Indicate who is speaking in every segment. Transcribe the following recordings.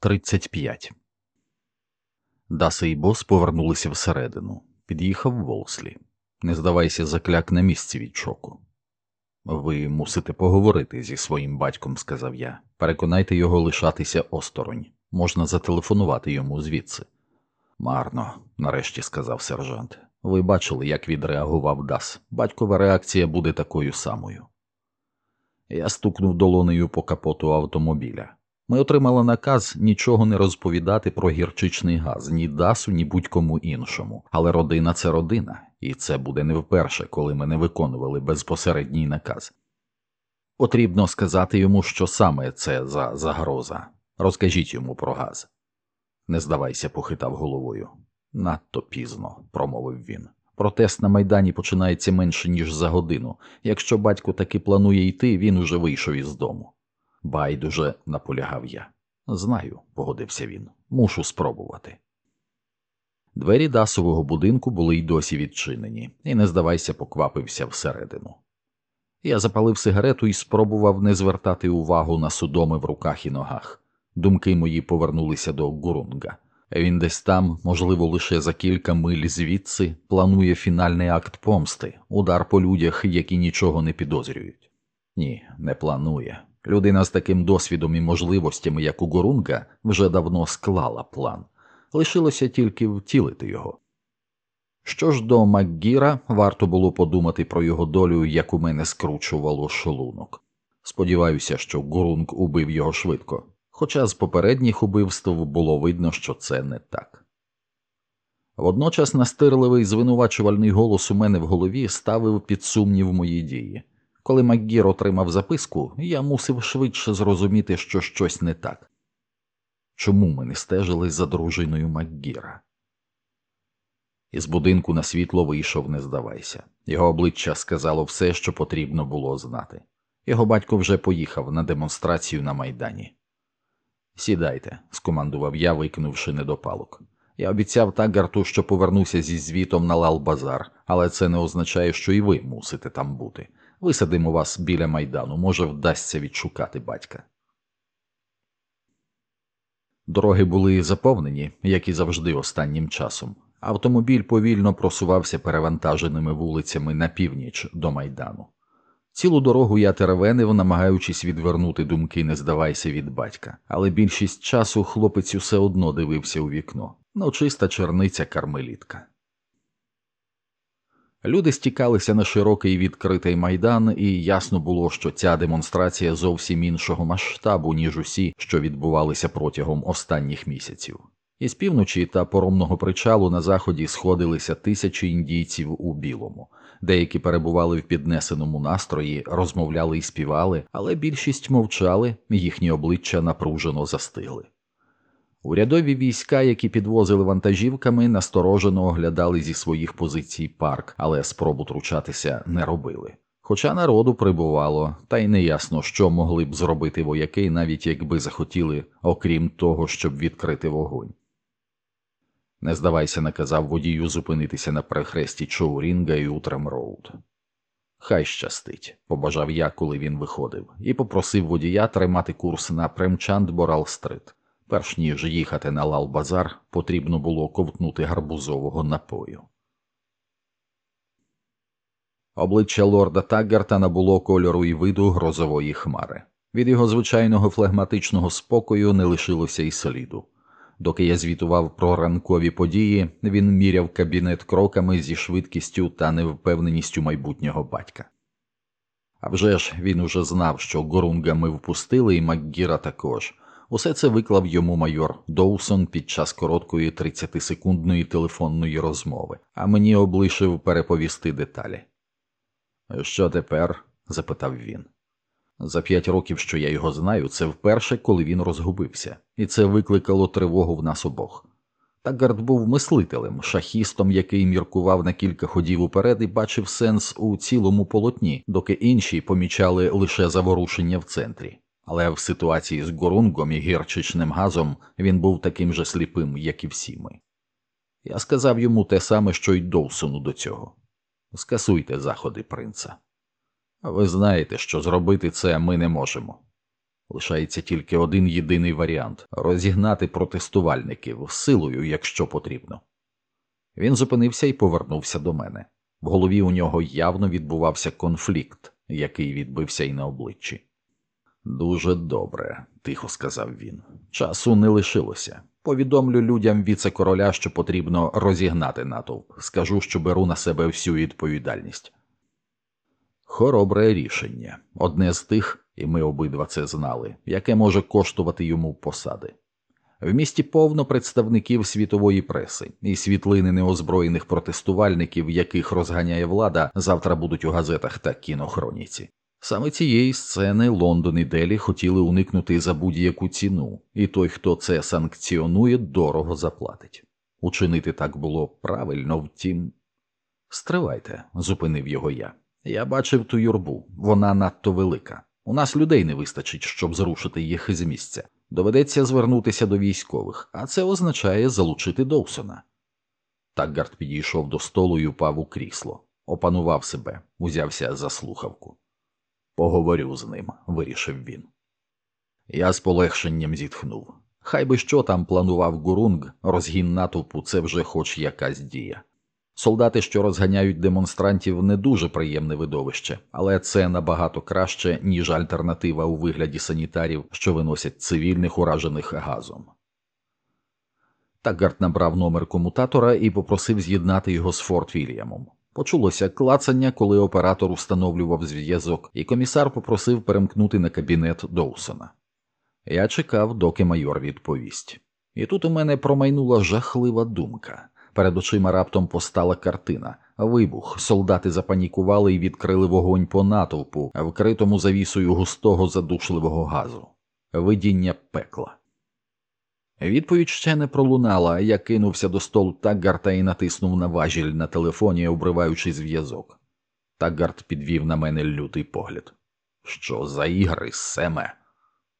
Speaker 1: 35 Даси і бос повернулися всередину. Під'їхав Волслі. Не здавайся, закляк на місці від шоку. Ви мусите поговорити зі своїм батьком, сказав я. Переконайте його лишатися осторонь. Можна зателефонувати йому звідси. Марно, нарешті сказав сержант. Ви бачили, як відреагував Дас. Батькова реакція буде такою самою. Я стукнув долонею по капоту автомобіля. Ми отримали наказ нічого не розповідати про гірчичний газ, ні Дасу, ні будь-кому іншому. Але родина це родина, і це буде не вперше, коли ми не виконували безпосередній наказ. Потрібно сказати йому, що саме це за загроза. Розкажіть йому про газ. Не здавайся, похитав головою. Надто пізно, промовив він. Протест на майдані починається менше, ніж за годину. Якщо батько таки планує йти, він уже вийшов із дому. Байдуже, наполягав я. Знаю, погодився він. Мушу спробувати. Двері дасового будинку були й досі відчинені, і, не здавайся, поквапився всередину. Я запалив сигарету і спробував не звертати увагу на судоми в руках і ногах. Думки мої повернулися до Гурунга. Він десь там, можливо, лише за кілька миль звідси, планує фінальний акт помсти, удар по людях, які нічого не підозрюють. Ні, не планує. Людина з таким досвідом і можливостями, як у Гурунга, вже давно склала план, лишилося тільки втілити його. Що ж до Макгіра, варто було подумати про його долю, як у мене скручувало шлунок. Сподіваюся, що Гурунг убив його швидко, хоча з попередніх убивств було видно, що це не так. Водночас настирливий звинувачувальний голос у мене в голові ставив під сумнів мої дії. Коли Макгір отримав записку, я мусив швидше зрозуміти, що щось не так. Чому ми не стежили за дружиною Макгіра? Із будинку на світло вийшов, не здавайся. Його обличчя сказало все, що потрібно було знати. Його батько вже поїхав на демонстрацію на майдані. Сідайте, скомандував я, викинувши недопалок. Я обіцяв Таггарту, що повернуся зі звітом на Лал-Базар, але це не означає, що і ви мусите там бути. Висадимо вас біля майдану, може, вдасться відшукати батька. Дороги були заповнені, як і завжди останнім часом. Автомобіль повільно просувався перевантаженими вулицями на північ до майдану. Цілу дорогу я теревенив, намагаючись відвернути думки, не здавайся від батька, але більшість часу хлопець усе одно дивився у вікно, ну чиста черниця кармелітка. Люди стікалися на широкий відкритий майдан, і ясно було, що ця демонстрація зовсім іншого масштабу, ніж усі, що відбувалися протягом останніх місяців. Із півночі та поромного причалу на заході сходилися тисячі індійців у білому. Деякі перебували в піднесеному настрої, розмовляли і співали, але більшість мовчали, їхні обличчя напружено застигли. Урядові війська, які підвозили вантажівками, насторожено оглядали зі своїх позицій парк, але спробу тручатися не робили. Хоча народу прибувало, та й неясно, що могли б зробити вояки, навіть якби захотіли, окрім того, щоб відкрити вогонь. Не здавайся, наказав водію зупинитися на перехресті Чоурінгі і Утрем Роуд. Хай щастить, побажав я, коли він виходив, і попросив водія тримати курс на Премчанд Борал-стрит. Перш ніж їхати на Лал-Базар, потрібно було ковтнути гарбузового напою. Обличчя лорда Таггарта набуло кольору і виду грозової хмари. Від його звичайного флегматичного спокою не лишилося й сліду. Доки я звітував про ранкові події, він міряв кабінет кроками зі швидкістю та невпевненістю майбутнього батька. А вже ж він уже знав, що Горунга ми впустили, і Макгіра також. Усе це виклав йому майор Доусон під час короткої 30-секундної телефонної розмови, а мені облишив переповісти деталі. Що тепер? запитав він. За п'ять років, що я його знаю, це вперше, коли він розгубився, і це викликало тривогу в нас обох. Тагард був мислителем, шахістом, який міркував на кілька ходів уперед і бачив сенс у цілому полотні, доки інші помічали лише заворушення в центрі. Але в ситуації з горунгом і гірчичним газом він був таким же сліпим, як і всі ми. Я сказав йому те саме, що й Доусону до цього скасуйте заходи принца. Ви знаєте, що зробити це ми не можемо. Лишається тільки один єдиний варіант розігнати протестувальників силою, якщо потрібно. Він зупинився і повернувся до мене. В голові у нього явно відбувався конфлікт, який відбився й на обличчі. Дуже добре, тихо сказав він. Часу не лишилося. Повідомлю людям віце-короля, що потрібно розігнати натовп. Скажу, що беру на себе всю відповідальність. Хоробре рішення, одне з тих, і ми обидва це знали, яке може коштувати йому посади. В місті повно представників світової преси, і світлини неозброєних протестувальників, яких розганяє влада, завтра будуть у газетах та кінохроніці. Саме цієї сцени Лондон і Делі хотіли уникнути за будь-яку ціну, і той, хто це санкціонує, дорого заплатить. Учинити так було правильно, втім. Стривайте, зупинив його я. Я бачив ту юрбу, вона надто велика. У нас людей не вистачить, щоб зрушити їх з місця. Доведеться звернутися до військових, а це означає залучити Доусона. Такгард підійшов до столу і упав у крісло, опанував себе, узявся за слухавку. Поговорю з ним, вирішив він. Я з полегшенням зітхнув. Хай би що там планував гурунг, розгін натовпу це вже хоч якась дія. Солдати, що розганяють демонстрантів, не дуже приємне видовище, але це набагато краще, ніж альтернатива у вигляді санітарів, що виносять цивільних уражених газом. Тагард набрав номер комутатора і попросив з'єднати його з Форт Вільямом. Почулося клацання, коли оператор установлював зв'язок, і комісар попросив перемкнути на кабінет Доусона. Я чекав, доки майор відповість. І тут у мене промайнула жахлива думка. Перед очима раптом постала картина. Вибух, солдати запанікували і відкрили вогонь по натовпу, вкритому завісою густого задушливого газу, видіння пекла. Відповідь ще не пролунала, я кинувся до столу Таггарта і натиснув на важіль на телефоні, обриваючи зв'язок. Таггарт підвів на мене лютий погляд. Що за ігри, Семе?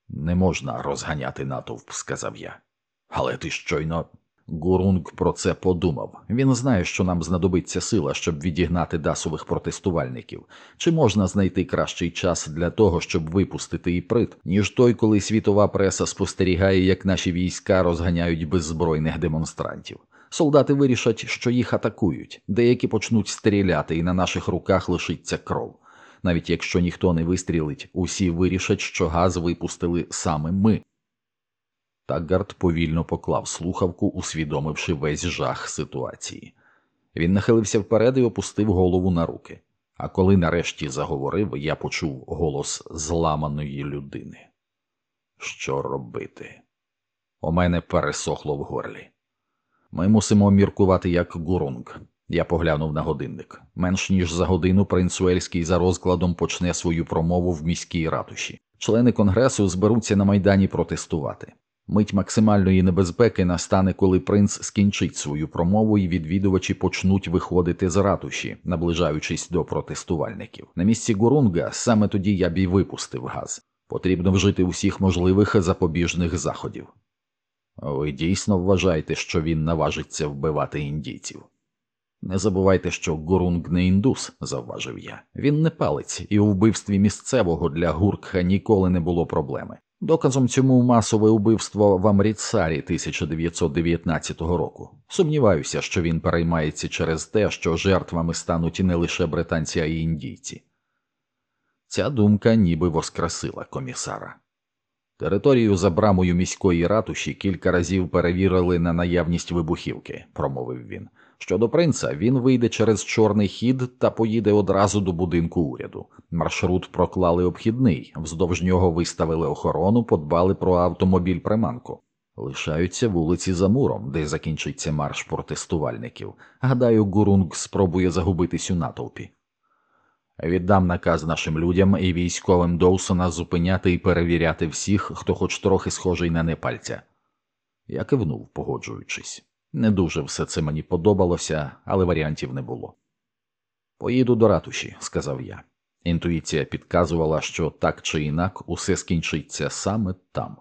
Speaker 1: Не можна розганяти натовп, сказав я. Але ти щойно. Гурунг про це подумав. Він знає, що нам знадобиться сила, щоб відігнати дасових протестувальників. Чи можна знайти кращий час для того, щоб випустити іприт, ніж той, коли світова преса спостерігає, як наші війська розганяють беззбройних демонстрантів? Солдати вирішать, що їх атакують, деякі почнуть стріляти, і на наших руках лишиться кров. Навіть якщо ніхто не вистрілить, усі вирішать, що газ випустили саме ми. Таггард повільно поклав слухавку, усвідомивши весь жах ситуації. Він нахилився вперед і опустив голову на руки. А коли нарешті заговорив, я почув голос зламаної людини. Що робити? У мене пересохло в горлі. Ми мусимо міркувати як гурунг. Я поглянув на годинник. Менш ніж за годину принц Уельський за розкладом почне свою промову в міській ратуші. Члени конгресу зберуться на майдані протестувати. Мить максимальної небезпеки настане, коли принц скінчить свою промову і відвідувачі почнуть виходити з ратуші, наближаючись до протестувальників. На місці Гурунга саме тоді я б і випустив газ. Потрібно вжити усіх можливих запобіжних заходів. Ви дійсно вважаєте, що він наважиться вбивати індійців? Не забувайте, що Гурунг не індус, завважив я. Він не палець, і у вбивстві місцевого для Гуркха ніколи не було проблеми. Доказом цьому масове убивство в Амріцарі 1919 року. Сумніваюся, що він переймається через те, що жертвами стануть не лише британці, а й індійці. Ця думка ніби воскресила комісара. Територію за брамою міської ратуші кілька разів перевірили на наявність вибухівки, промовив він. Щодо принца, він вийде через чорний хід та поїде одразу до будинку уряду. Маршрут проклали обхідний, вздовж нього виставили охорону, подбали про автомобіль приманку. Лишаються вулиці за муром, де закінчиться марш протестувальників. Гадаю, Гурунг спробує загубитись у натовпі. Віддам наказ нашим людям і військовим Доусона зупиняти і перевіряти всіх, хто хоч трохи схожий на непальця. Я кивнув, погоджуючись. Не дуже все це мені подобалося, але варіантів не було. Поїду до ратуші, сказав я. Інтуїція підказувала, що так чи інак усе скінчиться саме там.